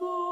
Cristo.